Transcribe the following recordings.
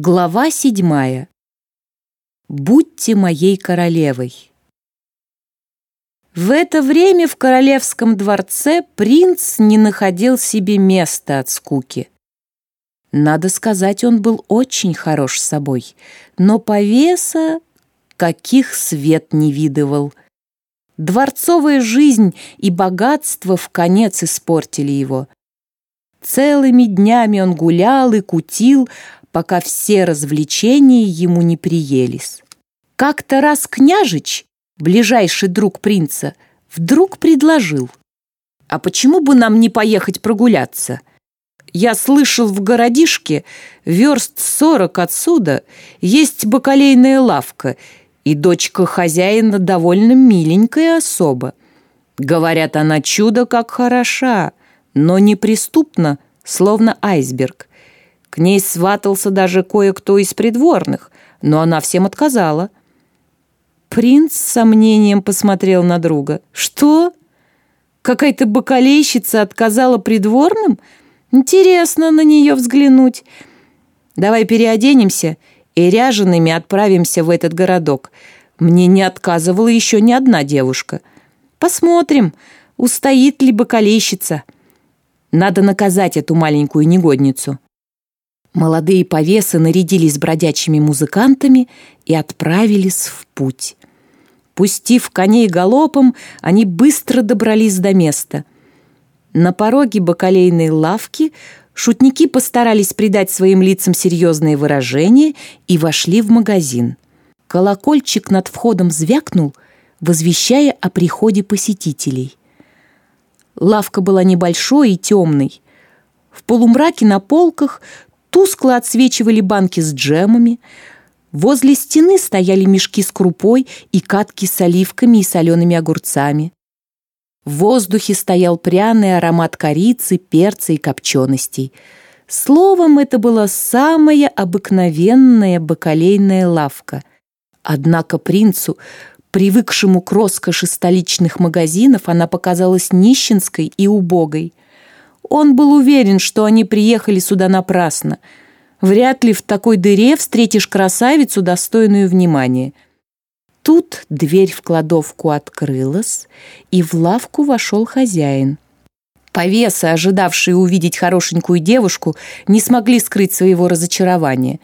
Глава седьмая. Будьте моей королевой. В это время в королевском дворце принц не находил себе места от скуки. Надо сказать, он был очень хорош собой, но повеса каких свет не видывал. Дворцовая жизнь и богатство в конец испортили его. Целыми днями он гулял и кутил, пока все развлечения ему не приелись. Как-то раз княжич, ближайший друг принца, вдруг предложил, «А почему бы нам не поехать прогуляться? Я слышал в городишке, верст сорок отсюда, есть бакалейная лавка, и дочка хозяина довольно миленькая особа. Говорят, она чудо как хороша, но неприступна, словно айсберг. К ней сватался даже кое-кто из придворных, но она всем отказала. Принц с сомнением посмотрел на друга. «Что? Какая-то бакалейщица отказала придворным? Интересно на нее взглянуть. Давай переоденемся и ряжеными отправимся в этот городок. Мне не отказывала еще ни одна девушка. Посмотрим, устоит ли бакалейщица. Надо наказать эту маленькую негодницу». Молодые повесы нарядились бродячими музыкантами и отправились в путь. Пустив коней галопом, они быстро добрались до места. На пороге бакалейной лавки шутники постарались придать своим лицам серьезные выражения и вошли в магазин. Колокольчик над входом звякнул, возвещая о приходе посетителей. Лавка была небольшой и темной. В полумраке на полках Тускло отсвечивали банки с джемами. Возле стены стояли мешки с крупой и катки с оливками и солеными огурцами. В воздухе стоял пряный аромат корицы, перца и копченостей. Словом, это была самая обыкновенная бакалейная лавка. Однако принцу, привыкшему к роскоши столичных магазинов, она показалась нищенской и убогой. Он был уверен, что они приехали сюда напрасно. Вряд ли в такой дыре встретишь красавицу, достойную внимания. Тут дверь в кладовку открылась, и в лавку вошел хозяин. Повесы, ожидавшие увидеть хорошенькую девушку, не смогли скрыть своего разочарования.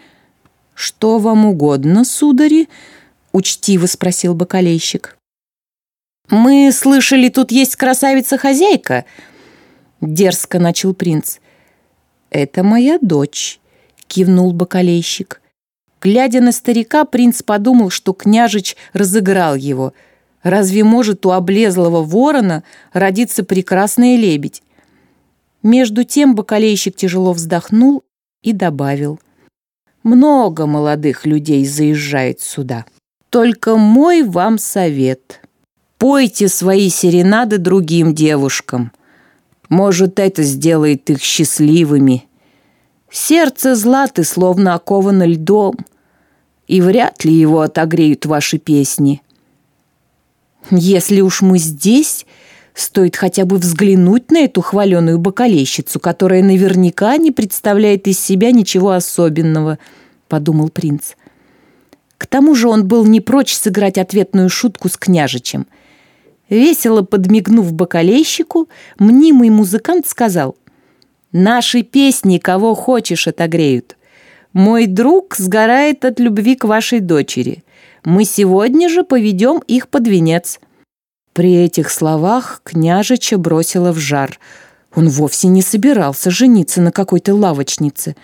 «Что вам угодно, судари?» — учтиво спросил бакалейщик. «Мы слышали, тут есть красавица-хозяйка», Дерзко начал принц. «Это моя дочь», — кивнул бакалейщик. Глядя на старика, принц подумал, что княжич разыграл его. Разве может у облезлого ворона родиться прекрасная лебедь? Между тем бакалейщик тяжело вздохнул и добавил. «Много молодых людей заезжает сюда. Только мой вам совет. Пойте свои серенады другим девушкам». Может, это сделает их счастливыми. Сердце златы словно оковано льдом, и вряд ли его отогреют ваши песни. Если уж мы здесь, стоит хотя бы взглянуть на эту хваленую бокалейщицу, которая наверняка не представляет из себя ничего особенного, подумал принц. К тому же он был не прочь сыграть ответную шутку с княжичем – Весело подмигнув бокалейщику, мнимый музыкант сказал, «Наши песни кого хочешь отогреют. Мой друг сгорает от любви к вашей дочери. Мы сегодня же поведем их под венец». При этих словах княжича бросило в жар. Он вовсе не собирался жениться на какой-то лавочнице.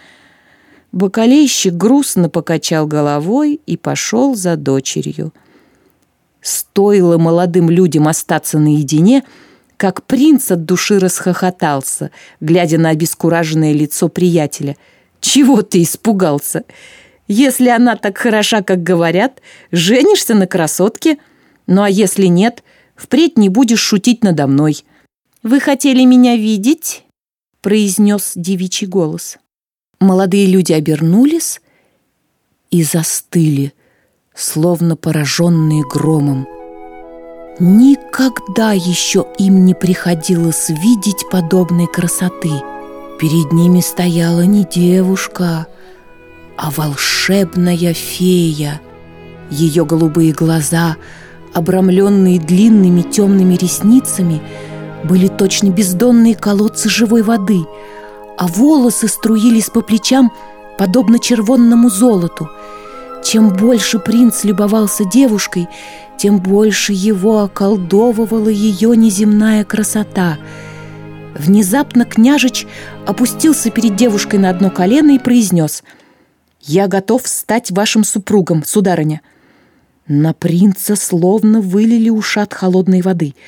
Бокалейщик грустно покачал головой и пошел за дочерью. Стоило молодым людям остаться наедине, как принц от души расхохотался, глядя на обескураженное лицо приятеля. «Чего ты испугался? Если она так хороша, как говорят, женишься на красотке. Ну а если нет, впредь не будешь шутить надо мной». «Вы хотели меня видеть?» — произнес девичий голос. Молодые люди обернулись и застыли — словно пораженные громом. Никогда еще им не приходилось видеть подобной красоты. Перед ними стояла не девушка, а волшебная фея. Ее голубые глаза, обрамленные длинными темными ресницами, были точно бездонные колодцы живой воды, а волосы струились по плечам, подобно червонному золоту. Чем больше принц любовался девушкой, тем больше его околдовывала ее неземная красота. Внезапно княжич опустился перед девушкой на одно колено и произнес «Я готов стать вашим супругом, сударыня». На принца словно вылили ушат холодной воды –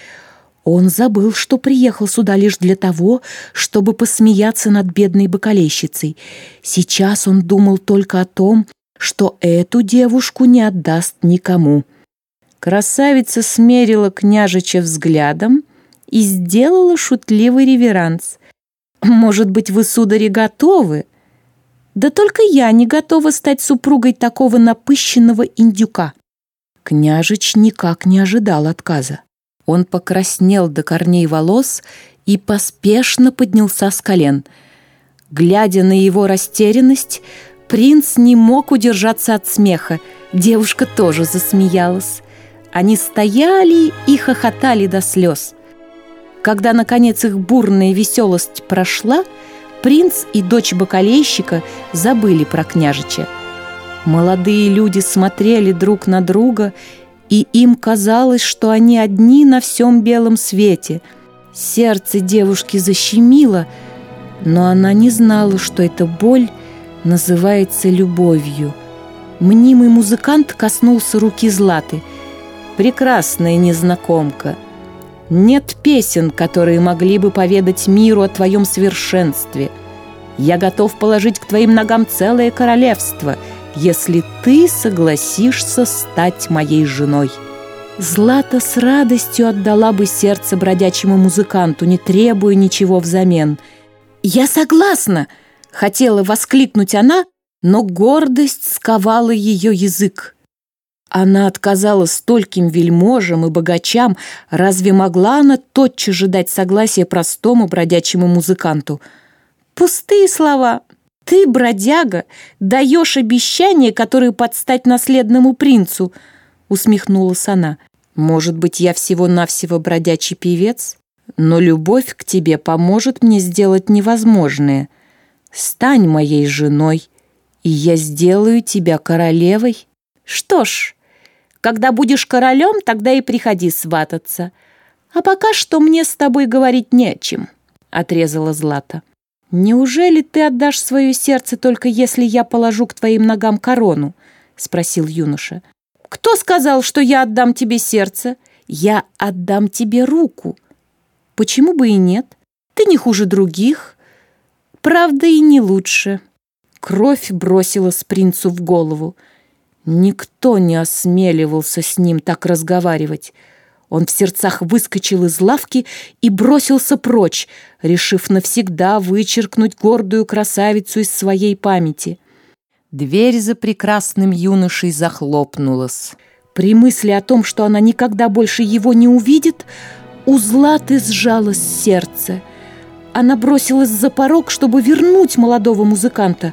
он забыл, что приехал сюда лишь для того, чтобы посмеяться над бедной бокалейщицей. Сейчас он думал только о том, что эту девушку не отдаст никому. Красавица смерила княжича взглядом и сделала шутливый реверанс. «Может быть, вы, судари, готовы?» «Да только я не готова стать супругой такого напыщенного индюка». Княжич никак не ожидал отказа. Он покраснел до корней волос и поспешно поднялся с колен. Глядя на его растерянность, принц не мог удержаться от смеха. Девушка тоже засмеялась. Они стояли и хохотали до слез. Когда, наконец, их бурная веселость прошла, принц и дочь бакалейщика забыли про княжича. Молодые люди смотрели друг на друга и им казалось, что они одни на всем белом свете. Сердце девушки защемило, но она не знала, что эта боль называется любовью. Мнимый музыкант коснулся руки Златы. «Прекрасная незнакомка! Нет песен, которые могли бы поведать миру о твоем совершенстве. Я готов положить к твоим ногам целое королевство — если ты согласишься стать моей женой». Злата с радостью отдала бы сердце бродячему музыканту, не требуя ничего взамен. «Я согласна!» — хотела воскликнуть она, но гордость сковала ее язык. Она отказала стольким вельможам и богачам, разве могла она тотчас же дать согласие простому бродячему музыканту? Пустые слова, ты, бродяга, даешь обещания, которые подстать наследному принцу, усмехнулась она. Может быть, я всего-навсего бродячий певец? Но любовь к тебе поможет мне сделать невозможное. Стань моей женой, и я сделаю тебя королевой. Что ж, когда будешь королем, тогда и приходи свататься. А пока что мне с тобой говорить не о чем, отрезала Злата. «Неужели ты отдашь свое сердце только если я положу к твоим ногам корону?» — спросил юноша. «Кто сказал, что я отдам тебе сердце? Я отдам тебе руку. Почему бы и нет? Ты не хуже других, правда и не лучше». Кровь бросилась принцу в голову. Никто не осмеливался с ним так разговаривать — он в сердцах выскочил из лавки и бросился прочь, решив навсегда вычеркнуть гордую красавицу из своей памяти. Дверь за прекрасным юношей захлопнулась. При мысли о том, что она никогда больше его не увидит, у Златы сжалось сердце. Она бросилась за порог, чтобы вернуть молодого музыканта,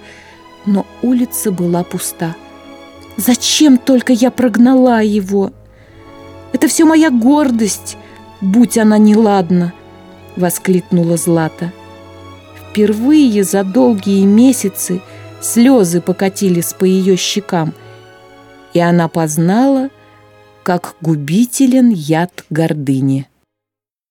но улица была пуста. «Зачем только я прогнала его?» Это все моя гордость, будь она неладна!» — воскликнула Злата. Впервые за долгие месяцы слезы покатились по ее щекам, и она познала, как губителен яд гордыни.